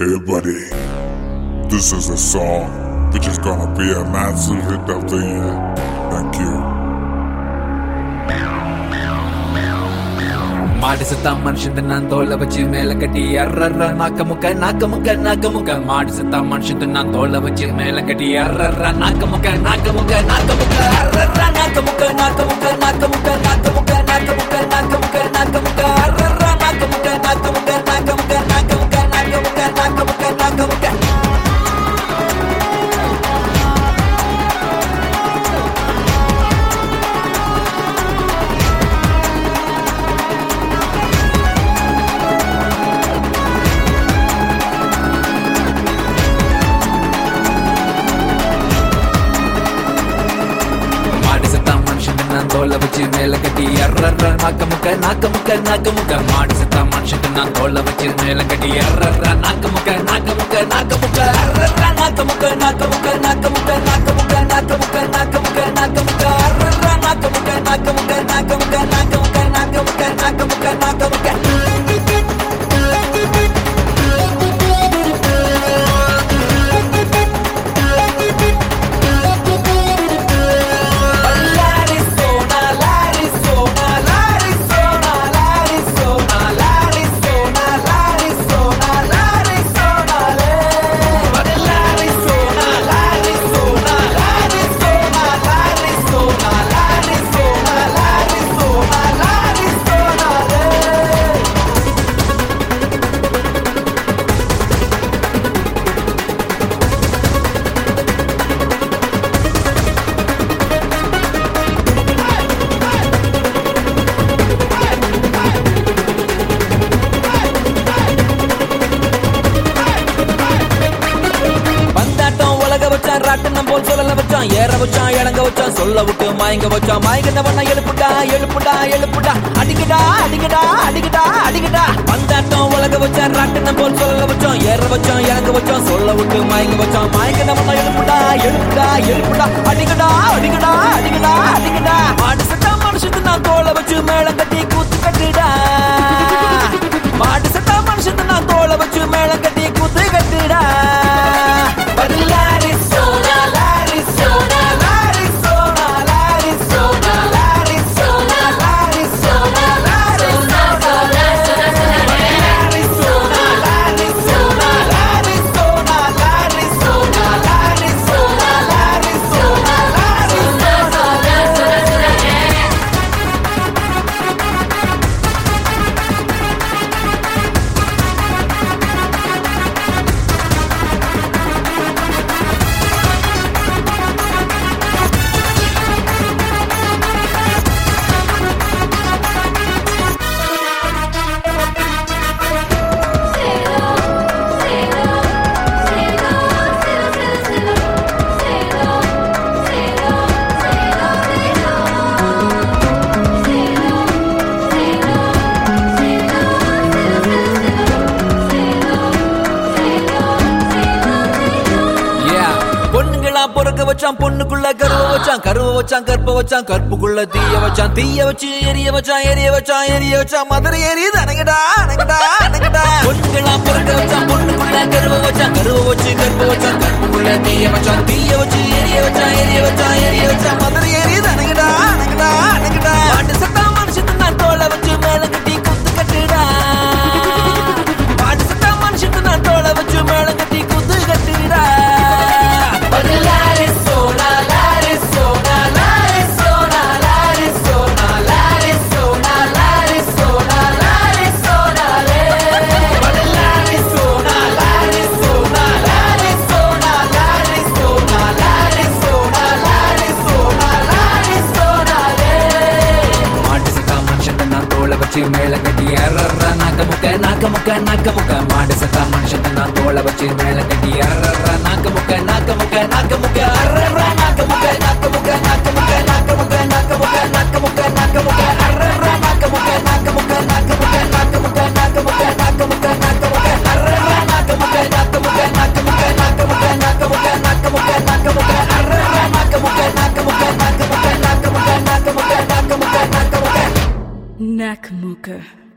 Hey buddy, this is a song which is gonna be a massive hit of the year. Thank you. மாடு செத்தா மனுஷன் நான் தோலை வச்சு மேல கட்டி அர்றர்ற நாக்க முக்க நாக்க முக்க நாக்க முக்க மாடு செத்தா மனுஷன் நான் தோலை வச்சு மேல கட்டி அர்றர்ற நாக்க முக்க நாக்க முக்க நாக்க முக்க அர்றர்ற நாக்க முக்க நாக்க முக்க நாக்க முக்க நாக்க முக்க நாக்க முக்க நாக்க முக்க நாக்க முக்க தோலை வச்சு மேல கட்டி எர்ற நாக்க முக்க நாக்க முக்க நாக்க முக்க மாடு செத்தா மனுஷன் நான் தோலை வச்சு மேல கட்டி எர்ற நாக்க முக்க நாக்க முக்க நாக்க முக்க நாக்க முக்க நாக்க முக்க நாக்க முக்க நாக்க முக்க நாக்க முக்க நாக்க வச்சான் ஏற வச்சான் இறங்க வச்சான் சொல்ல விட்டு மயங்க வச்சான் மயங்கினவன எழுப்புடா எழுப்புடா எழுப்புடா. அடிக்கடா அடிக்கடா அடிக்கடா அடிக்கடா. வந்தாட்டம் உலக வச்சான் ராட்டனம் போல் சொல்ல வச்சோம். ஏற வச்சோம் இறங்க வச்சோம் சொல்ல விட்டு மயங்க வச்சான் மயங்கினவன எழுப்புடா எழுப்புடா எழுப்புடா. அடிக்கடா அடிக்கடா அடிக்கடா அடிக்கடா. மாடு சட்டா மனுஷத்து நான் தோலை வச்சு மேல வச்சான் பொண்ணுக்குள்ள கருவ வச்சான் கருவ வச்சான் கற்ப வச்சான் கற்புக்குள்ள தீய வச்சான். தீய வச்சு எரிய வச்சான் எரிய வச்சான் எரிய வச்சான். மதுரை எரியுது அணங்கடா அணங்கடா அணங்கடா. பொண்ணுங்களா பொறுக்க வச்சான் பொண்ணுக்குள்ள வச்சு மேல கட்டி அறற நாக்க முக்க நாக்க முக்க நாக்க முக்க மாடு சத்தா மனுஷன் நான் தோலை வச்சு மேல கட்டி அறற நாக்க முக்க நாக்க முக்க நாக்க முக்க Black Mooker.